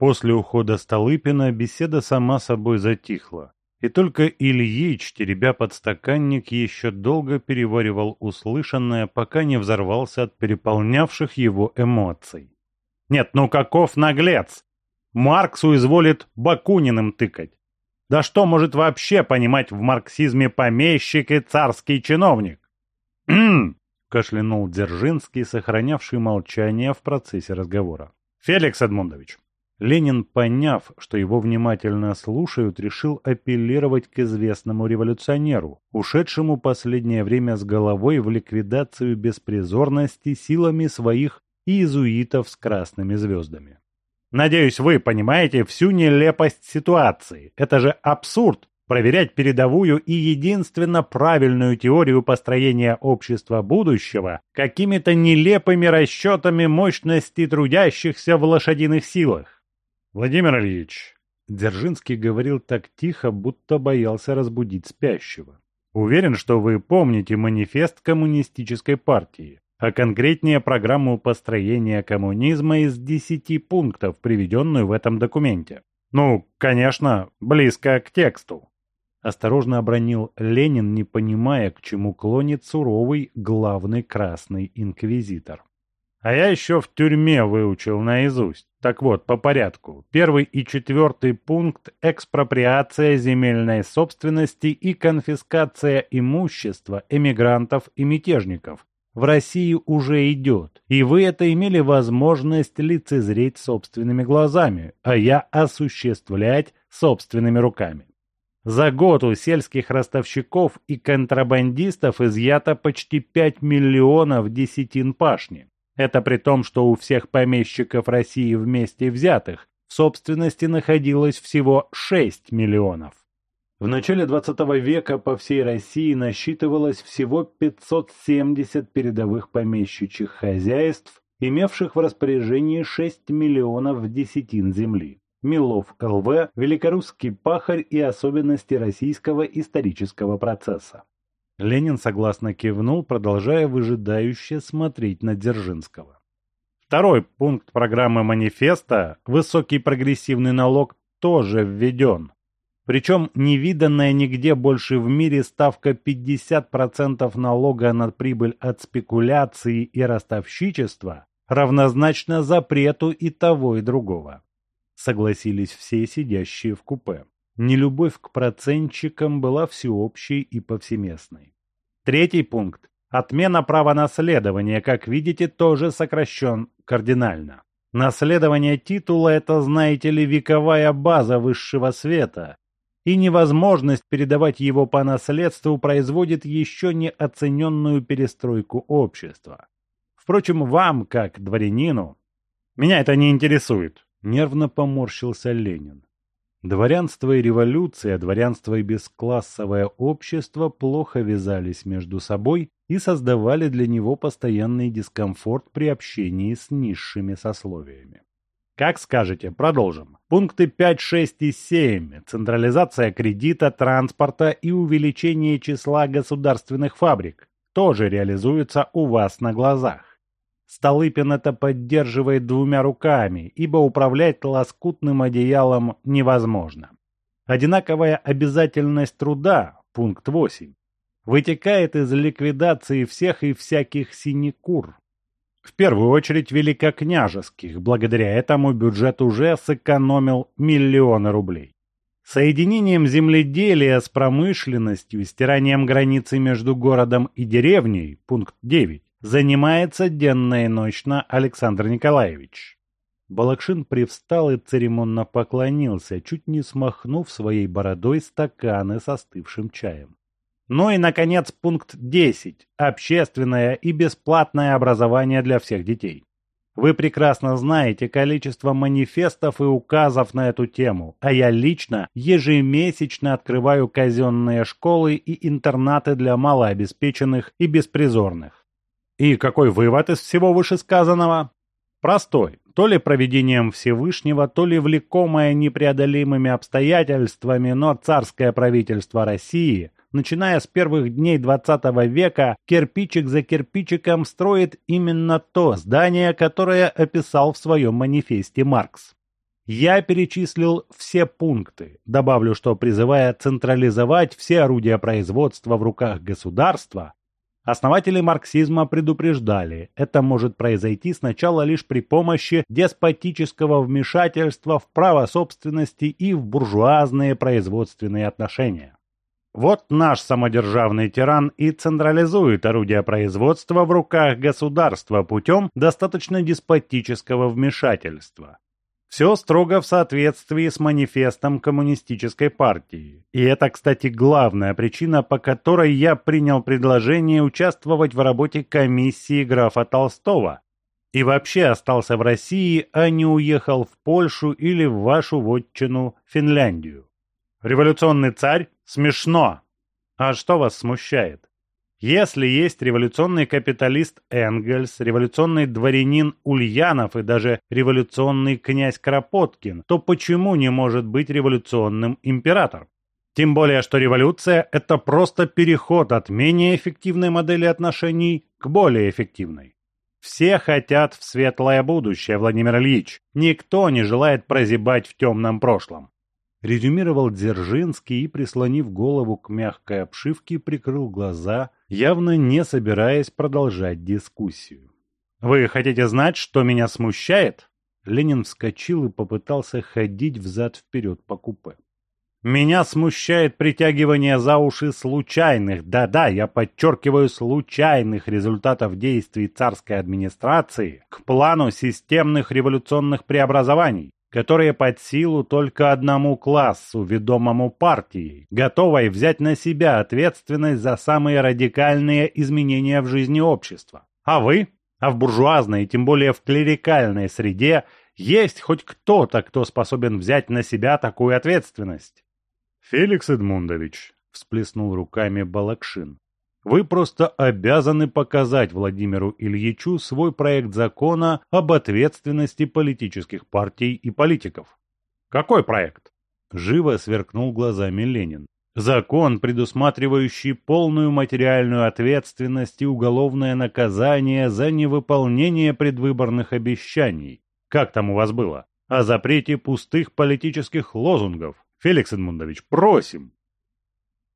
После ухода Столыпина беседа сама собой затихла, и только Ильич, теребя подстаканник, еще долго переваривал услышанное, пока не взорвался от переполнявших его эмоций. «Нет, ну каков наглец! Марксу изволит Бакуниным тыкать! Да что может вообще понимать в марксизме помещик и царский чиновник?» «Хм!» — кашлянул Дзержинский, сохранявший молчание в процессе разговора. «Феликс Эдмундович, Ленин, поняв, что его внимательно слушают, решил апеллировать к известному революционеру, ушедшему последнее время с головой в ликвидацию беспризорности силами своих иезуитов с красными звездами. «Надеюсь, вы понимаете всю нелепость ситуации. Это же абсурд проверять передовую и единственно правильную теорию построения общества будущего какими-то нелепыми расчетами мощности трудящихся в лошадиных силах. Владимир Ильич, Дзержинский говорил так тихо, будто боялся разбудить спящего. Уверен, что вы помните манифест коммунистической партии, а конкретнее программу построения коммунизма из десяти пунктов, приведенную в этом документе. Ну, конечно, близко к тексту. Осторожно обронил Ленин, не понимая, к чему клонит суровый главный красный инквизитор. А я еще в тюрьме выучил наизусть. Так вот, по порядку. Первый и четвертый пункт – экспроприация земельной собственности и конфискация имущества эмигрантов и мятежников. В России уже идет, и вы это имели возможность лицезреть собственными глазами, а я осуществлять собственными руками. За год у сельских ростовщиков и контрабандистов изъято почти 5 миллионов десятин пашни. Это при том, что у всех помещиков России вместе взятых в собственности находилось всего 6 миллионов. В начале 20 века по всей России насчитывалось всего 570 передовых помещичьих хозяйств, имевших в распоряжении 6 миллионов десятин земли. Милов ЛВ, Великорусский пахарь и особенности российского исторического процесса. Ленин согласно кивнул, продолжая выжидающе смотреть на Дзержинского. Второй пункт программы манифеста – высокий прогрессивный налог тоже введен. Причем невиданная нигде больше в мире ставка 50% налога на прибыль от спекуляции и ростовщичества равнозначна запрету и того, и другого. Согласились все сидящие в купе. Нелюбовь к процентчикам была всеобщей и повсеместной. Третий пункт. Отмена права наследования, как видите, тоже сокращен кардинально. Наследование титула – это, знаете ли, вековая база высшего света, и невозможность передавать его по наследству производит еще не оцененную перестройку общества. Впрочем, вам, как дворянину, меня это не интересует, нервно поморщился Ленин. Дворянство и революция, дворянство и бесклассовое общество плохо вязались между собой и создавали для него постоянный дискомфорт при общении с низшими сословиями. Как скажете, продолжим. Пункты 5, 6 и 7. Централизация кредита, транспорта и увеличение числа государственных фабрик тоже реализуются у вас на глазах. Столыпин это поддерживает двумя руками, ибо управлять лоскутным одеялом невозможно. Одинаковая обязательность труда, пункт 8, вытекает из ликвидации всех и всяких синекур. В первую очередь великокняжеских, благодаря этому бюджет уже сэкономил миллионы рублей. Соединением земледелия с промышленностью, стиранием границы между городом и деревней, пункт 9, Занимается денно и ночно Александр Николаевич. Балакшин привстал и церемонно поклонился, чуть не смахнув своей бородой стаканы с остывшим чаем. Ну и, наконец, пункт 10. Общественное и бесплатное образование для всех детей. Вы прекрасно знаете количество манифестов и указов на эту тему, а я лично ежемесячно открываю казенные школы и интернаты для малообеспеченных и беспризорных. И какой вывод из всего вышесказанного? Простой. То ли проведением Всевышнего, то ли влекомое непреодолимыми обстоятельствами, но царское правительство России, начиная с первых дней XX века, кирпичик за кирпичиком строит именно то здание, которое описал в своем манифесте Маркс. Я перечислил все пункты. Добавлю, что призывая централизовать все орудия производства в руках государства, Основатели марксизма предупреждали, это может произойти сначала лишь при помощи деспотического вмешательства в право собственности и в буржуазные производственные отношения. Вот наш самодержавный тиран и централизует орудия производства в руках государства путем достаточно деспотического вмешательства. Все строго в соответствии с манифестом коммунистической партии. И это, кстати, главная причина, по которой я принял предложение участвовать в работе комиссии графа Толстого. И вообще остался в России, а не уехал в Польшу или в вашу вотчину Финляндию. Революционный царь? Смешно. А что вас смущает? Если есть революционный капиталист Энгельс, революционный дворянин Ульянов и даже революционный князь Кропоткин, то почему не может быть революционным император? Тем более, что революция – это просто переход от менее эффективной модели отношений к более эффективной. Все хотят в светлое будущее, Владимир Ильич. Никто не желает прозябать в темном прошлом. Резюмировал Дзержинский и, прислонив голову к мягкой обшивке, прикрыл глаза, явно не собираясь продолжать дискуссию. «Вы хотите знать, что меня смущает?» Ленин вскочил и попытался ходить взад-вперед по купе. «Меня смущает притягивание за уши случайных, да-да, я подчеркиваю, случайных результатов действий царской администрации к плану системных революционных преобразований, которые под силу только одному классу, ведомому партией, готовой взять на себя ответственность за самые радикальные изменения в жизни общества. А вы? А в буржуазной, тем более в клерикальной среде, есть хоть кто-то, кто способен взять на себя такую ответственность? Феликс Эдмундович, всплеснул руками Балакшин. Вы просто обязаны показать Владимиру Ильичу свой проект закона об ответственности политических партий и политиков. Какой проект? Живо сверкнул глазами Ленин. Закон, предусматривающий полную материальную ответственность и уголовное наказание за невыполнение предвыборных обещаний. Как там у вас было? О запрете пустых политических лозунгов. Феликс Эдмундович, просим,